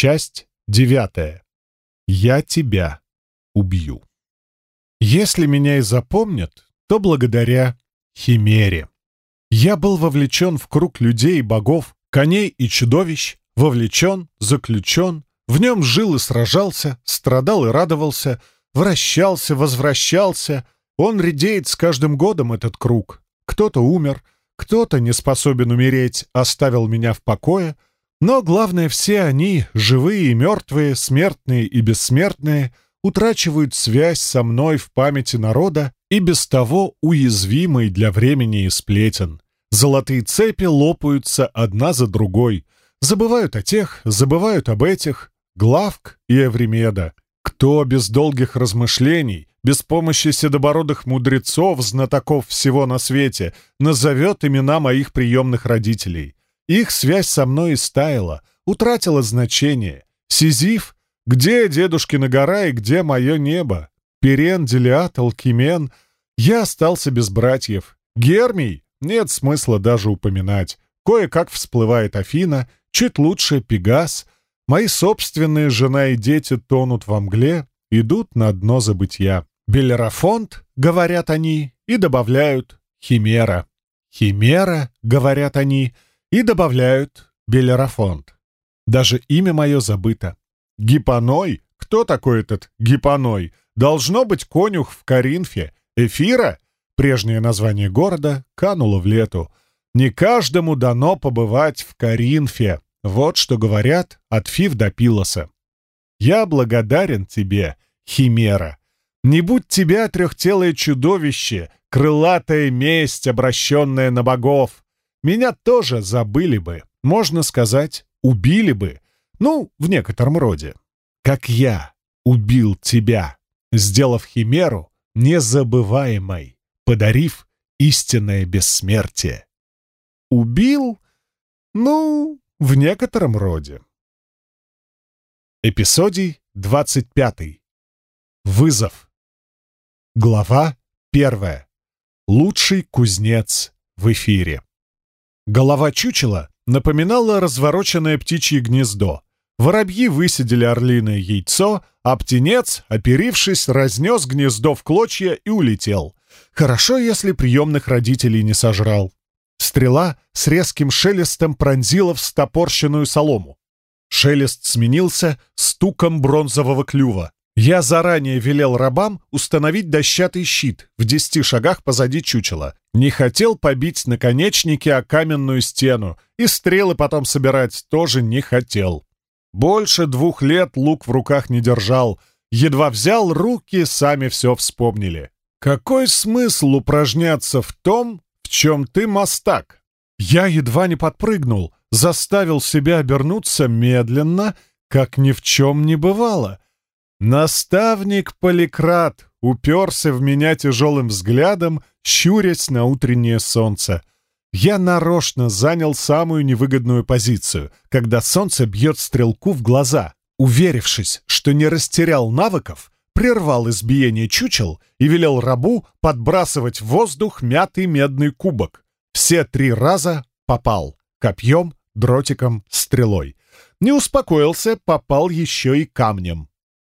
Часть девятая. Я тебя убью. Если меня и запомнят, то благодаря Химере. Я был вовлечен в круг людей и богов, коней и чудовищ, вовлечен, заключен, в нем жил и сражался, страдал и радовался, вращался, возвращался. Он редеет с каждым годом, этот круг. Кто-то умер, кто-то не способен умереть, оставил меня в покое, но главное, все они, живые и мертвые, смертные и бессмертные, утрачивают связь со мной в памяти народа и без того уязвимый для времени и сплетен. Золотые цепи лопаются одна за другой. Забывают о тех, забывают об этих, Главк и Эвремеда. Кто без долгих размышлений, без помощи седобородых мудрецов, знатоков всего на свете, назовет имена моих приемных родителей? Их связь со мной истаяла, утратила значение. Сизиф? Где дедушкина гора и где мое небо? Перен, Делиат, Алкимен. Я остался без братьев. Гермий? Нет смысла даже упоминать. Кое-как всплывает Афина, чуть лучше Пегас. Мои собственные жена и дети тонут во мгле, идут на дно забытья. Белерафонт, говорят они, и добавляют Химера. Химера, говорят они, и добавляют Белерафонт. Даже имя мое забыто. Гипоной? Кто такой этот Гипоной? Должно быть конюх в Каринфе. Эфира? Прежнее название города кануло в лету. Не каждому дано побывать в Каринфе. Вот что говорят от Фив до Пилоса. Я благодарен тебе, Химера. Не будь тебя трехтелое чудовище, крылатая месть, обращенная на богов. Меня тоже забыли бы, можно сказать, убили бы. Ну, в некотором роде. Как я убил тебя сделав химеру незабываемой, подарив истинное бессмертие. Убил? Ну, в некотором роде. Эпизодий 25. Вызов. Глава 1. Лучший кузнец в эфире. Голова чучела напоминала развороченное птичье гнездо, Воробьи высидели орлиное яйцо, а птенец, оперившись, разнес гнездо в клочья и улетел. Хорошо, если приемных родителей не сожрал. Стрела с резким шелестом пронзила встопорщенную солому. Шелест сменился стуком бронзового клюва. Я заранее велел рабам установить дощатый щит в десяти шагах позади чучела. Не хотел побить наконечники о каменную стену, и стрелы потом собирать тоже не хотел. Больше двух лет лук в руках не держал. Едва взял, руки сами все вспомнили. Какой смысл упражняться в том, в чем ты мастак? Я едва не подпрыгнул, заставил себя обернуться медленно, как ни в чем не бывало. Наставник Поликрат уперся в меня тяжелым взглядом, щурясь на утреннее солнце — я нарочно занял самую невыгодную позицию, когда солнце бьет стрелку в глаза. Уверившись, что не растерял навыков, прервал избиение чучел и велел рабу подбрасывать в воздух мятый медный кубок. Все три раза попал. Копьем, дротиком, стрелой. Не успокоился, попал еще и камнем.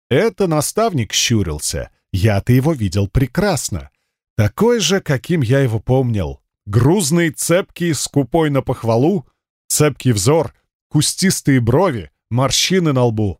Это наставник щурился. Я-то его видел прекрасно. Такой же, каким я его помнил. Грузный, цепкий, скупой на похвалу, цепкий взор, кустистые брови, морщины на лбу.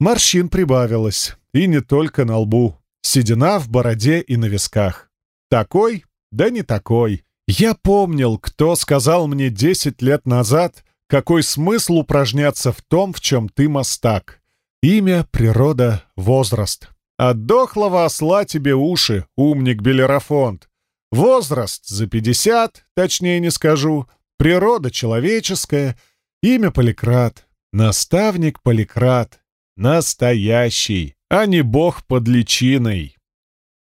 Морщин прибавилось, и не только на лбу. Седина в бороде и на висках. Такой, да не такой. Я помнил, кто сказал мне десять лет назад, какой смысл упражняться в том, в чем ты мастак. Имя, природа, возраст. От дохлого осла тебе уши, умник Белерафонт. Возраст за 50, точнее не скажу, природа человеческая, имя Поликрат, наставник Поликрат, настоящий, а не бог под личиной.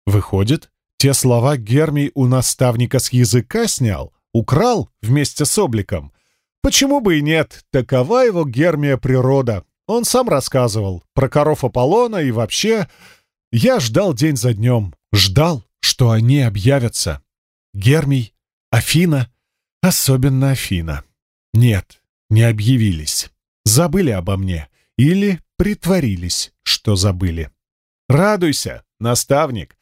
Выходит, те слова Гермий у наставника с языка снял, украл вместе с обликом. Почему бы и нет, такова его Гермия природа. Он сам рассказывал про коров Аполлона и вообще... Я ждал день за днем, ждал, что они объявятся. Гермий, Афина, особенно Афина. Нет, не объявились. Забыли обо мне. или притворились, что забыли. «Радуйся, наставник!»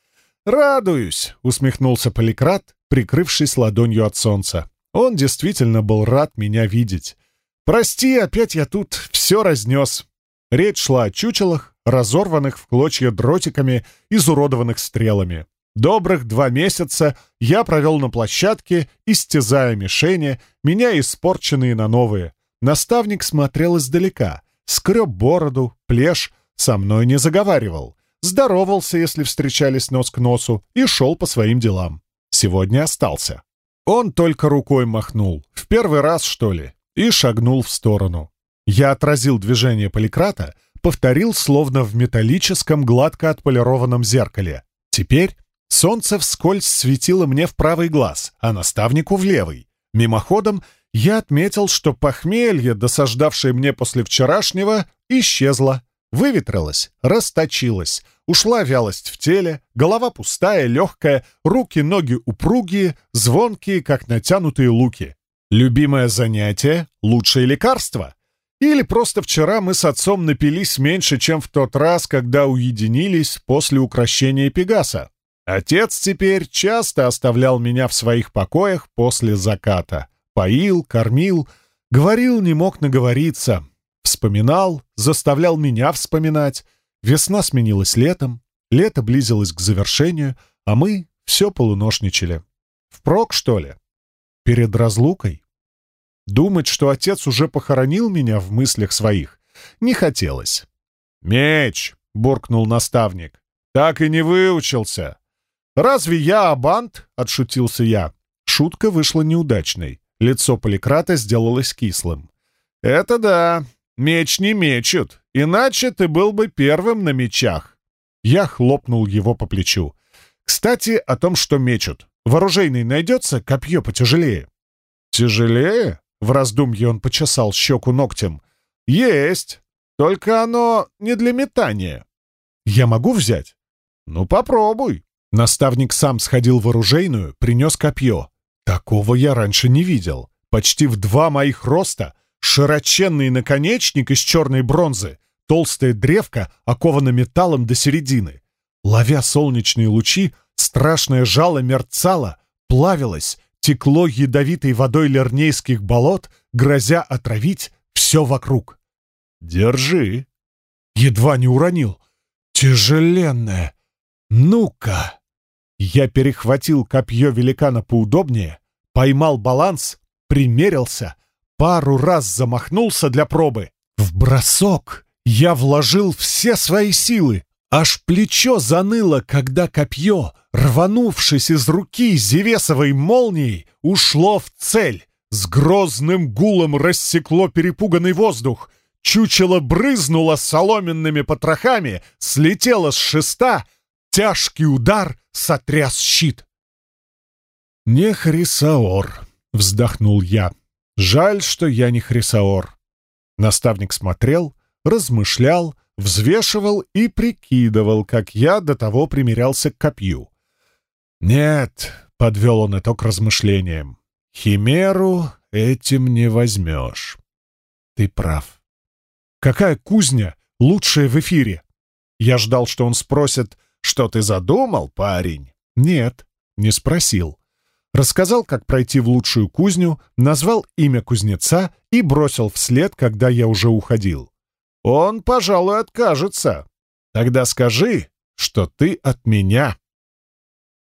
«Радуюсь!» — усмехнулся Поликрат, прикрывшись ладонью от солнца. Он действительно был рад меня видеть. «Прости, опять я тут все разнес». Речь шла о чучелах, разорванных в клочья дротиками, изуродованных стрелами. Добрых два месяца я провел на площадке, истязая мишени, меня испорченные на новые. Наставник смотрел издалека, скреб бороду, плешь, со мной не заговаривал. Здоровался, если встречались нос к носу, и шел по своим делам. Сегодня остался. Он только рукой махнул, в первый раз, что ли, и шагнул в сторону. Я отразил движение поликрата, повторил словно в металлическом гладко отполированном зеркале. Теперь солнце вскользь светило мне в правый глаз, а наставнику в левый. Мимоходом я отметил, что похмелье, досаждавшее мне после вчерашнего, исчезло, выветрилось, расточилось, ушла вялость в теле, голова пустая, легкая, руки-ноги упругие, звонкие, как натянутые луки. Любимое занятие — лучшее лекарство — или просто вчера мы с отцом напились меньше, чем в тот раз, когда уединились после украшения Пегаса. Отец теперь часто оставлял меня в своих покоях после заката. Поил, кормил, говорил, не мог наговориться. Вспоминал, заставлял меня вспоминать. Весна сменилась летом, лето близилось к завершению, а мы все полуношничали. Впрок, что ли? Перед разлукой? Думать, что отец уже похоронил меня в мыслях своих, не хотелось. «Меч!» — буркнул наставник. «Так и не выучился!» «Разве я абант?» — отшутился я. Шутка вышла неудачной. Лицо Поликрата сделалось кислым. «Это да. Меч не мечут. Иначе ты был бы первым на мечах». Я хлопнул его по плечу. «Кстати, о том, что мечут. Вооружейный найдется, копье потяжелее». «Тяжелее?» В раздумье он почесал щеку ногтем. «Есть! Только оно не для метания». «Я могу взять?» «Ну, попробуй». Наставник сам сходил в оружейную, принес копье. Такого я раньше не видел. Почти в два моих роста, широченный наконечник из черной бронзы, толстая древка, окована металлом до середины. Ловя солнечные лучи, страшное жало мерцало, плавилось, текло ядовитой водой лернейских болот, грозя отравить все вокруг. «Держи!» Едва не уронил. «Тяжеленное! Ну-ка!» Я перехватил копье великана поудобнее, поймал баланс, примерился, пару раз замахнулся для пробы. В бросок я вложил все свои силы, Аж плечо заныло, когда копье, рванувшись из руки Зевесовой молнией, ушло в цель. С грозным гулом рассекло перепуганный воздух. Чучело брызнуло соломенными потрохами, слетело с шеста. Тяжкий удар сотряс щит. «Не Хрисаор», — вздохнул я. «Жаль, что я не Хрисаор». Наставник смотрел, размышлял, взвешивал и прикидывал, как я до того примерялся к копью. «Нет», — подвел он итог размышлениям, — «химеру этим не возьмешь». «Ты прав». «Какая кузня лучшая в эфире?» Я ждал, что он спросит, «Что ты задумал, парень?» «Нет», — не спросил. Рассказал, как пройти в лучшую кузню, назвал имя кузнеца и бросил вслед, когда я уже уходил. Он, пожалуй, откажется. Тогда скажи, что ты от меня.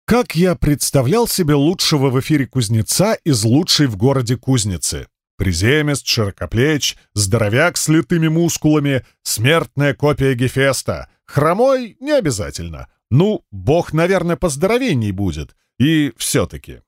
Как я представлял себе лучшего в эфире кузнеца из лучшей в городе кузницы? Приземист, широкоплеч, здоровяк с литыми мускулами, смертная копия Гефеста. Хромой — не обязательно. Ну, бог, наверное, поздоровенней будет. И все-таки.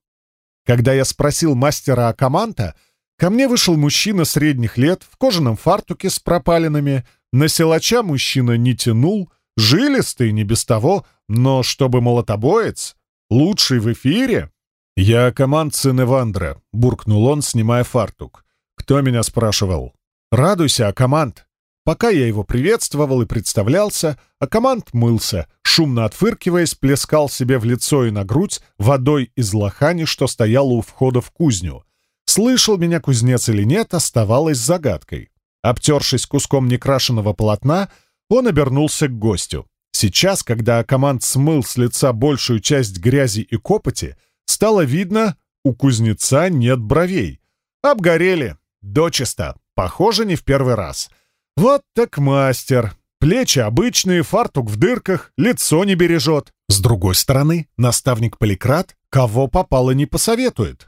Когда я спросил мастера Акаманта, Ко мне вышел мужчина средних лет в кожаном фартуке с пропалинами. На силача мужчина не тянул, жилистый не без того, но чтобы молотобоец, лучший в эфире. «Я команд сын Эвандра», — буркнул он, снимая фартук. «Кто меня спрашивал?» «Радуйся, Акамант». Пока я его приветствовал и представлялся, Акамант мылся, шумно отфыркиваясь, плескал себе в лицо и на грудь водой из лохани, что стояла у входа в кузню — Слышал меня кузнец или нет, оставалось загадкой. Обтершись куском некрашенного полотна, он обернулся к гостю. Сейчас, когда команд смыл с лица большую часть грязи и копоти, стало видно, у кузнеца нет бровей. Обгорели. Дочисто. Похоже, не в первый раз. Вот так мастер. Плечи обычные, фартук в дырках, лицо не бережет. С другой стороны, наставник Поликрат кого попало не посоветует.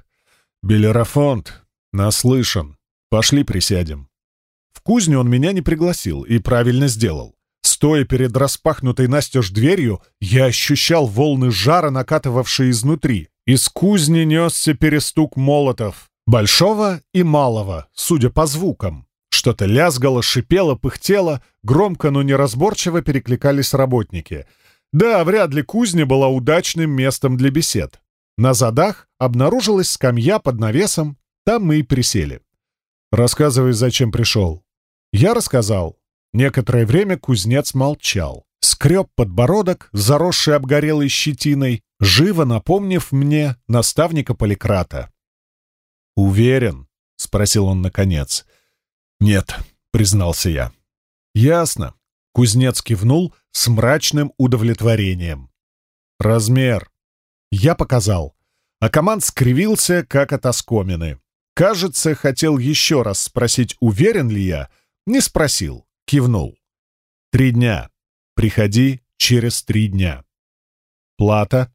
«Белерафонт, наслышан. Пошли присядем». В кузню он меня не пригласил и правильно сделал. Стоя перед распахнутой настежь дверью, я ощущал волны жара, накатывавшие изнутри. Из кузни несся перестук молотов, большого и малого, судя по звукам. Что-то лязгало, шипело, пыхтело, громко, но неразборчиво перекликались работники. Да, вряд ли кузня была удачным местом для бесед. На задах обнаружилась скамья под навесом, там мы и присели. «Рассказывай, зачем пришел». Я рассказал. Некоторое время кузнец молчал. Скреб подбородок, заросший обгорелой щетиной, живо напомнив мне наставника Поликрата. «Уверен?» — спросил он наконец. «Нет», — признался я. «Ясно». Кузнец кивнул с мрачным удовлетворением. «Размер». Я показал. А команд скривился, как от оскомины. Кажется, хотел еще раз спросить, уверен ли я. Не спросил. Кивнул. «Три дня. Приходи через три дня». «Плата?»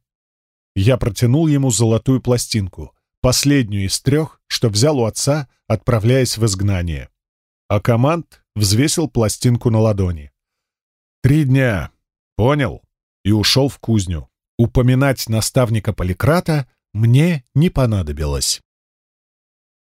Я протянул ему золотую пластинку, последнюю из трех, что взял у отца, отправляясь в изгнание а команд взвесил пластинку на ладони. «Три дня. Понял?» И ушел в кузню. Упоминать наставника Поликрата мне не понадобилось.